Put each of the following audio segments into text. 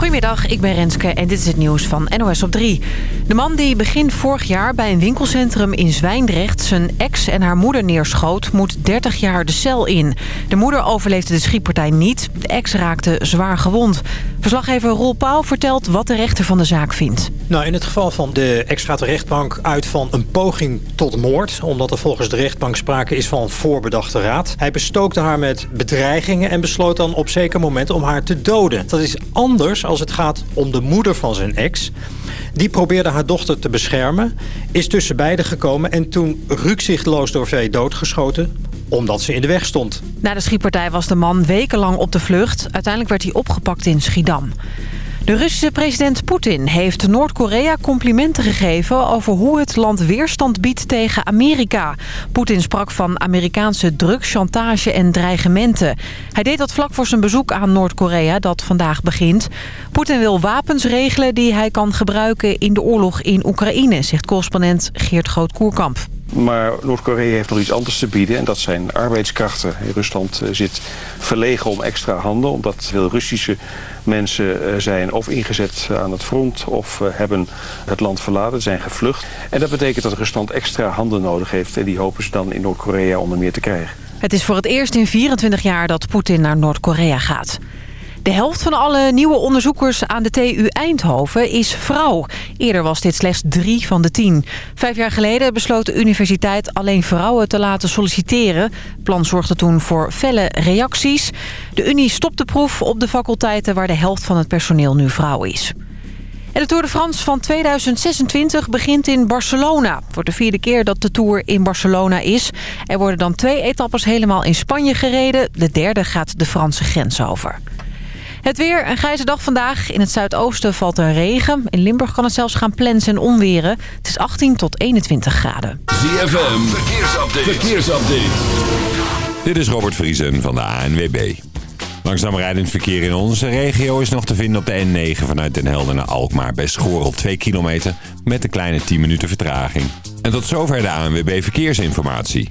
Goedemiddag, ik ben Renske en dit is het nieuws van NOS op 3. De man die begin vorig jaar bij een winkelcentrum in Zwijndrecht... zijn ex en haar moeder neerschoot, moet 30 jaar de cel in. De moeder overleefde de schietpartij niet. De ex raakte zwaar gewond. Verslaggever Roel Pauw vertelt wat de rechter van de zaak vindt. Nou, in het geval van de ex gaat de rechtbank uit van een poging tot moord... omdat er volgens de rechtbank sprake is van voorbedachte raad. Hij bestookte haar met bedreigingen en besloot dan op zeker moment om haar te doden. Dat is anders als het gaat om de moeder van zijn ex. Die probeerde haar dochter te beschermen, is tussen beiden gekomen... en toen rukzichtloos door vee doodgeschoten omdat ze in de weg stond. Na de schietpartij was de man wekenlang op de vlucht. Uiteindelijk werd hij opgepakt in Schiedam. De Russische president Poetin heeft Noord-Korea complimenten gegeven... over hoe het land weerstand biedt tegen Amerika. Poetin sprak van Amerikaanse druk, chantage en dreigementen. Hij deed dat vlak voor zijn bezoek aan Noord-Korea, dat vandaag begint. Poetin wil wapens regelen die hij kan gebruiken in de oorlog in Oekraïne... zegt correspondent Geert Groot-Koerkamp. Maar Noord-Korea heeft nog iets anders te bieden en dat zijn arbeidskrachten. Rusland zit verlegen om extra handen, omdat veel Russische mensen zijn of ingezet aan het front of hebben het land verlaten, zijn gevlucht. En dat betekent dat Rusland extra handen nodig heeft en die hopen ze dan in Noord-Korea onder meer te krijgen. Het is voor het eerst in 24 jaar dat Poetin naar Noord-Korea gaat. De helft van alle nieuwe onderzoekers aan de TU Eindhoven is vrouw. Eerder was dit slechts drie van de tien. Vijf jaar geleden besloot de universiteit alleen vrouwen te laten solliciteren. Het plan zorgde toen voor felle reacties. De Unie stopt de proef op de faculteiten waar de helft van het personeel nu vrouw is. En de Tour de France van 2026 begint in Barcelona. Voor de vierde keer dat de Tour in Barcelona is. Er worden dan twee etappes helemaal in Spanje gereden. De derde gaat de Franse grens over. Het weer, een grijze dag vandaag. In het zuidoosten valt er regen. In Limburg kan het zelfs gaan plensen en onweren. Het is 18 tot 21 graden. ZFM, verkeersupdate. verkeersupdate. Dit is Robert Vriesen van de ANWB. Langzaam rijdend verkeer in onze regio is nog te vinden op de N9 vanuit Den Helder naar Alkmaar bij Schorel 2 kilometer met een kleine 10 minuten vertraging. En tot zover de ANWB Verkeersinformatie.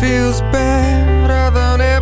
Feels better than ever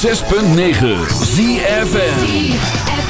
106.9 ZFN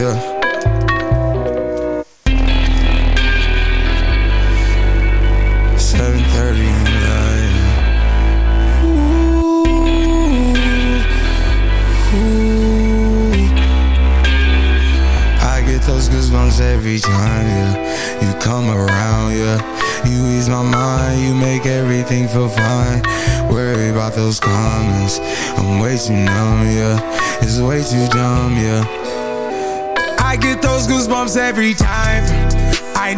Yeah.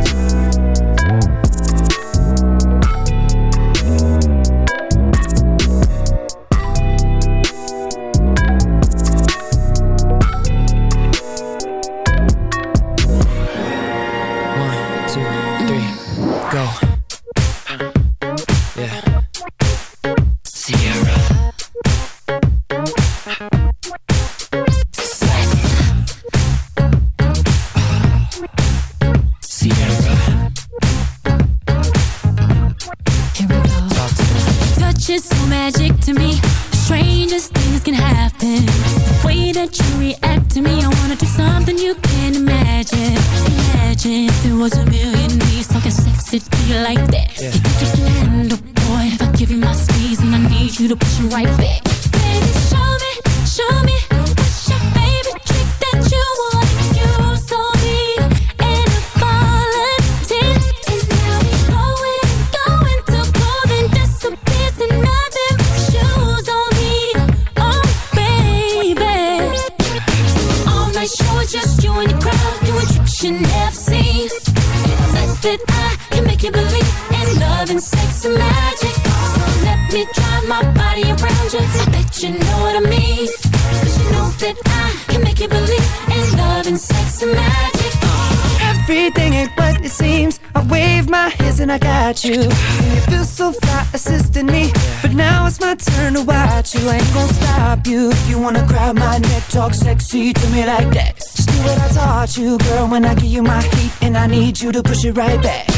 You my heat, and I need you to push it right back.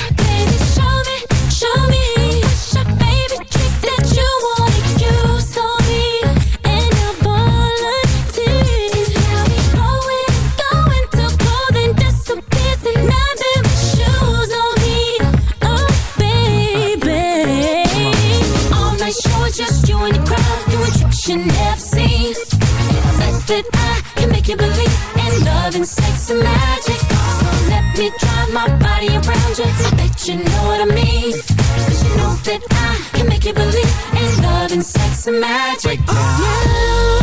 I bet you know what I mean. You know that I can make you believe in love and sex and magic. Oh. Yeah.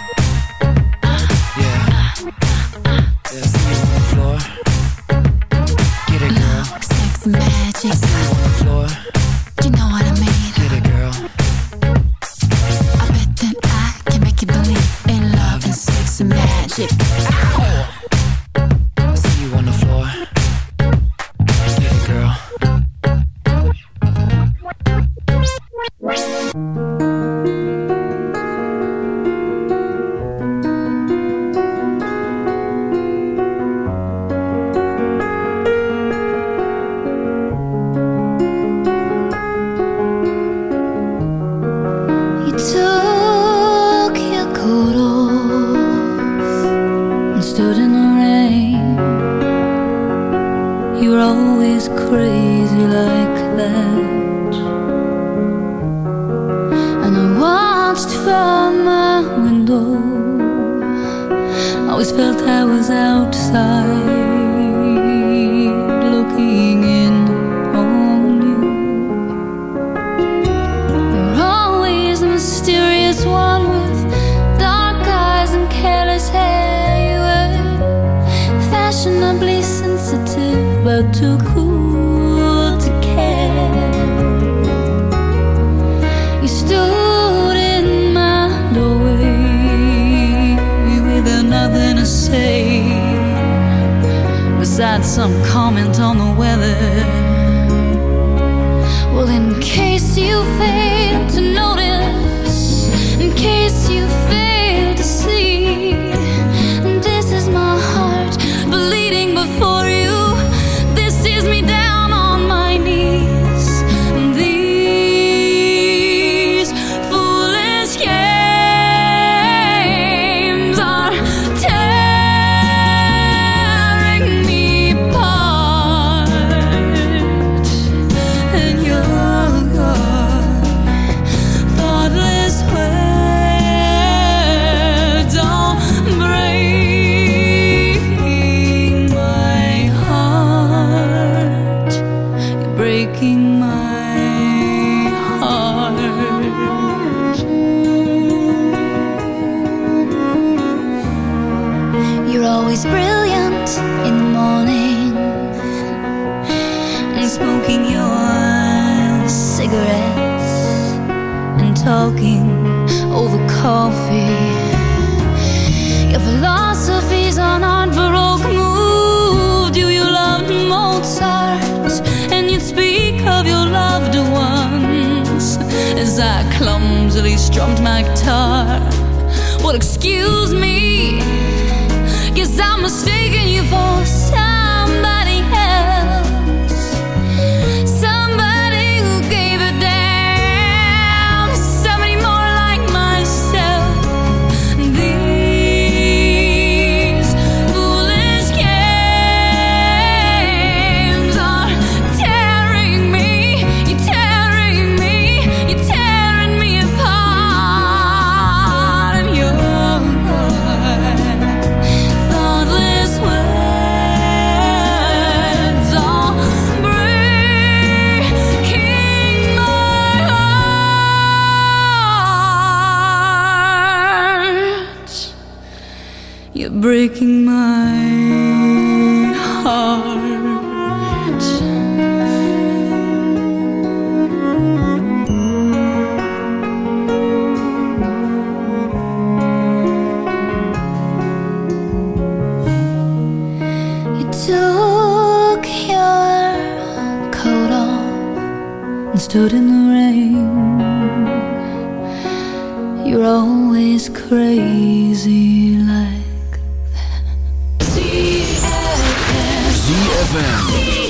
You're always crazy like that. ZFM. ZFM.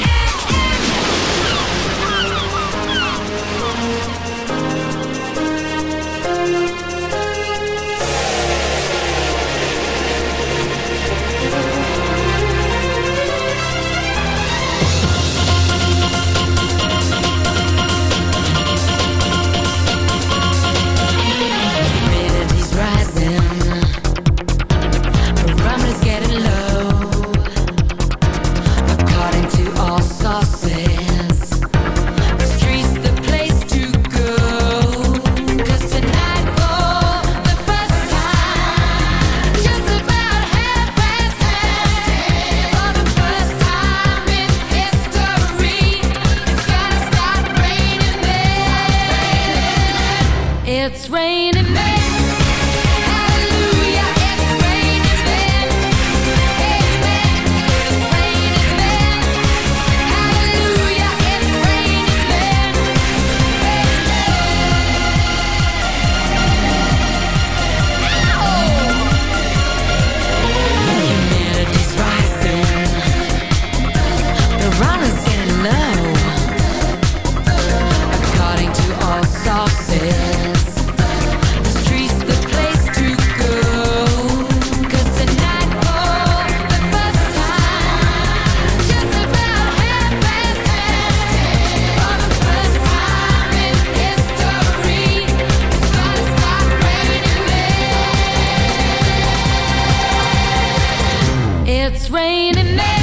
It's raining.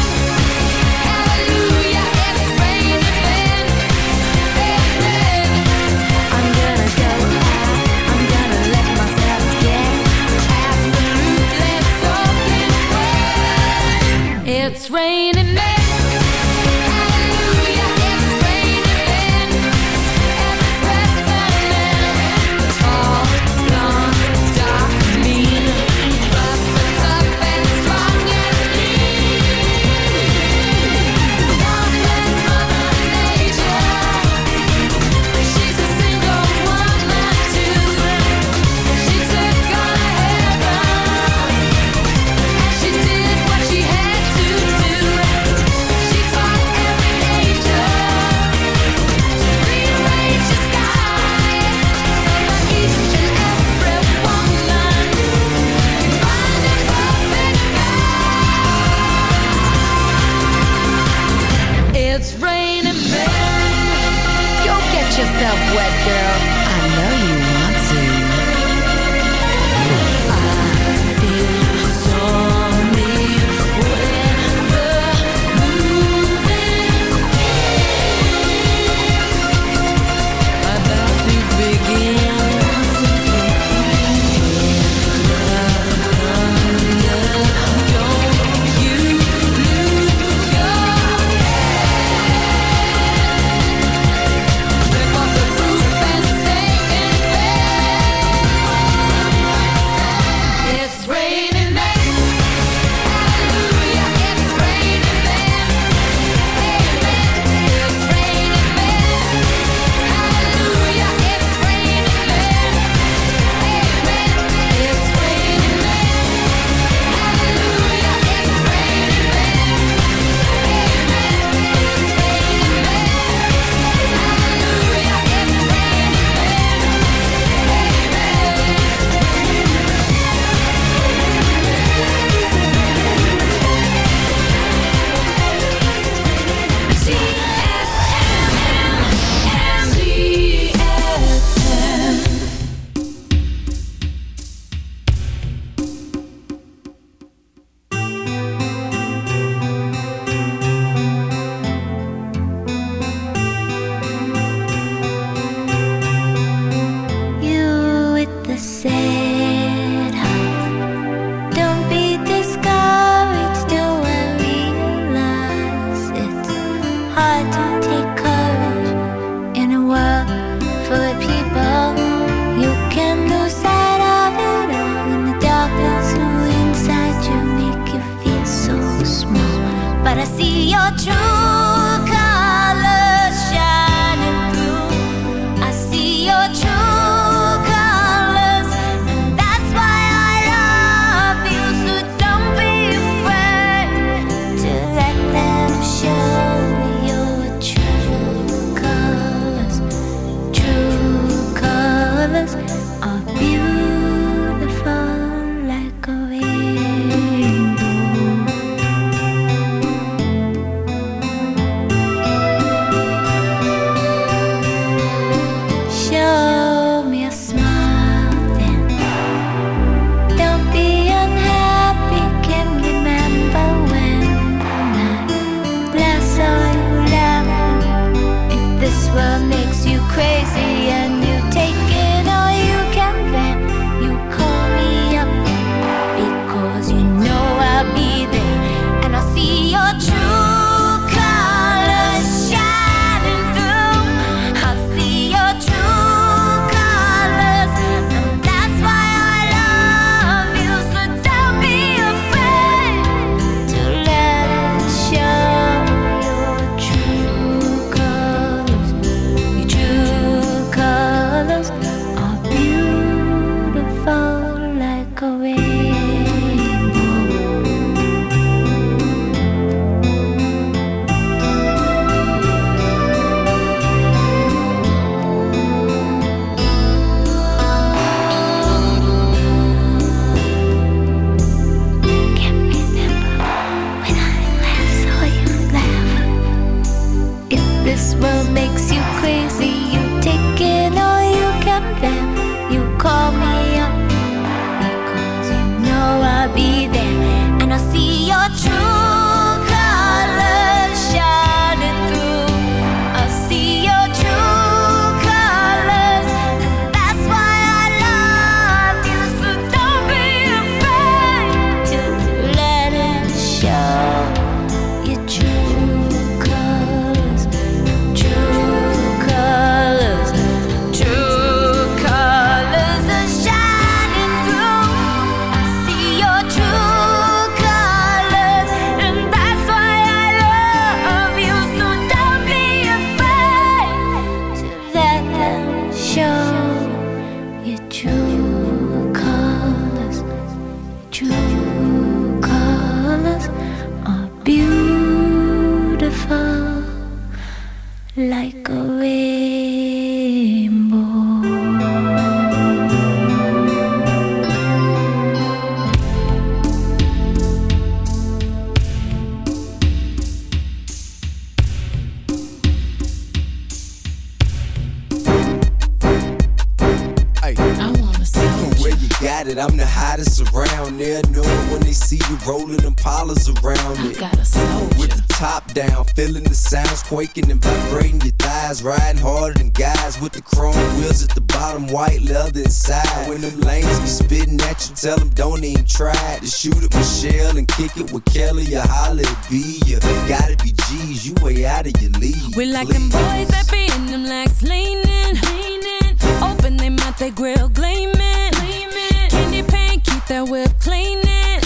Quaking and vibrating your thighs. Riding harder than guys with the chrome wheels at the bottom, white leather inside. When them lanes be spitting at you, tell them don't even try to shoot at Michelle and kick it with Kelly or holla at B. You gotta be G's, you way out of your league. We like them boys that be in them legs leaning, leaning. Open they mouth, they grill gleaming, gleaming. Candy paint, keep that whip cleaning,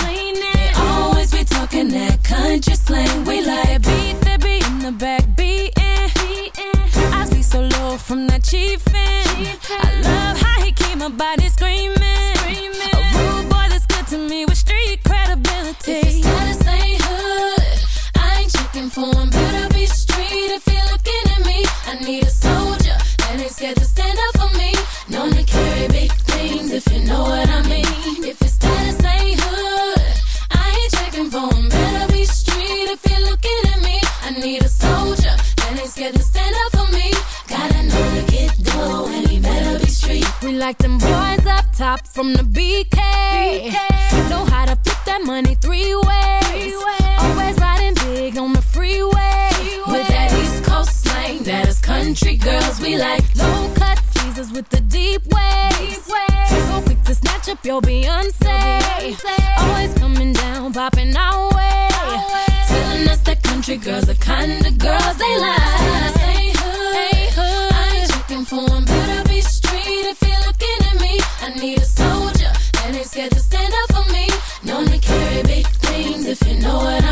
always be talking that country slang. We like beat that beat in the back my body screaming. Like. Low cut teasers with the deep waves. So quick to snatch up your Beyonce. Always coming down, popping our way. Telling us that country girls the kind of girls they like. Ain't hood, I ain't checking for 'em. Better be street if you're looking at me. I need a soldier that ain't scared to stand up for me. Known to carry big things if you know what I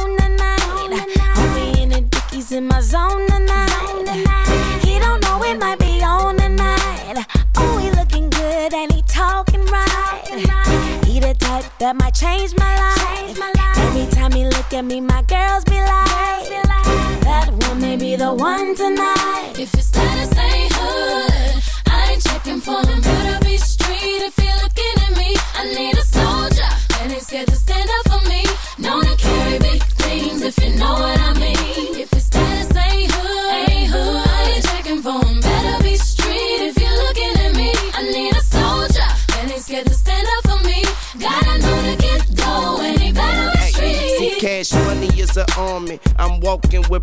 that might change my life.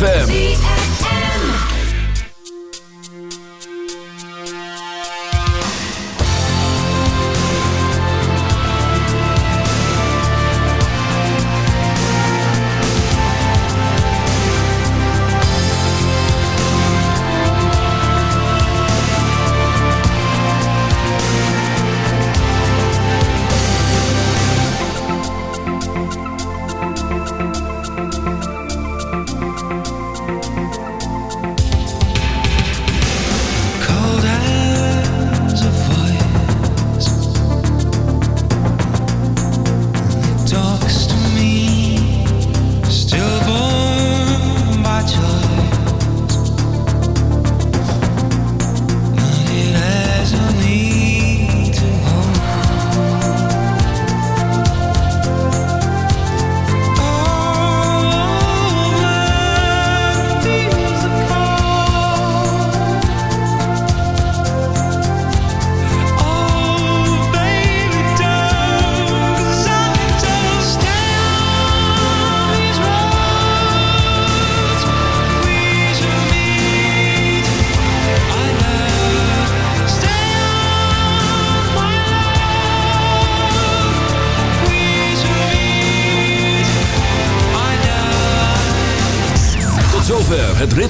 ZFM.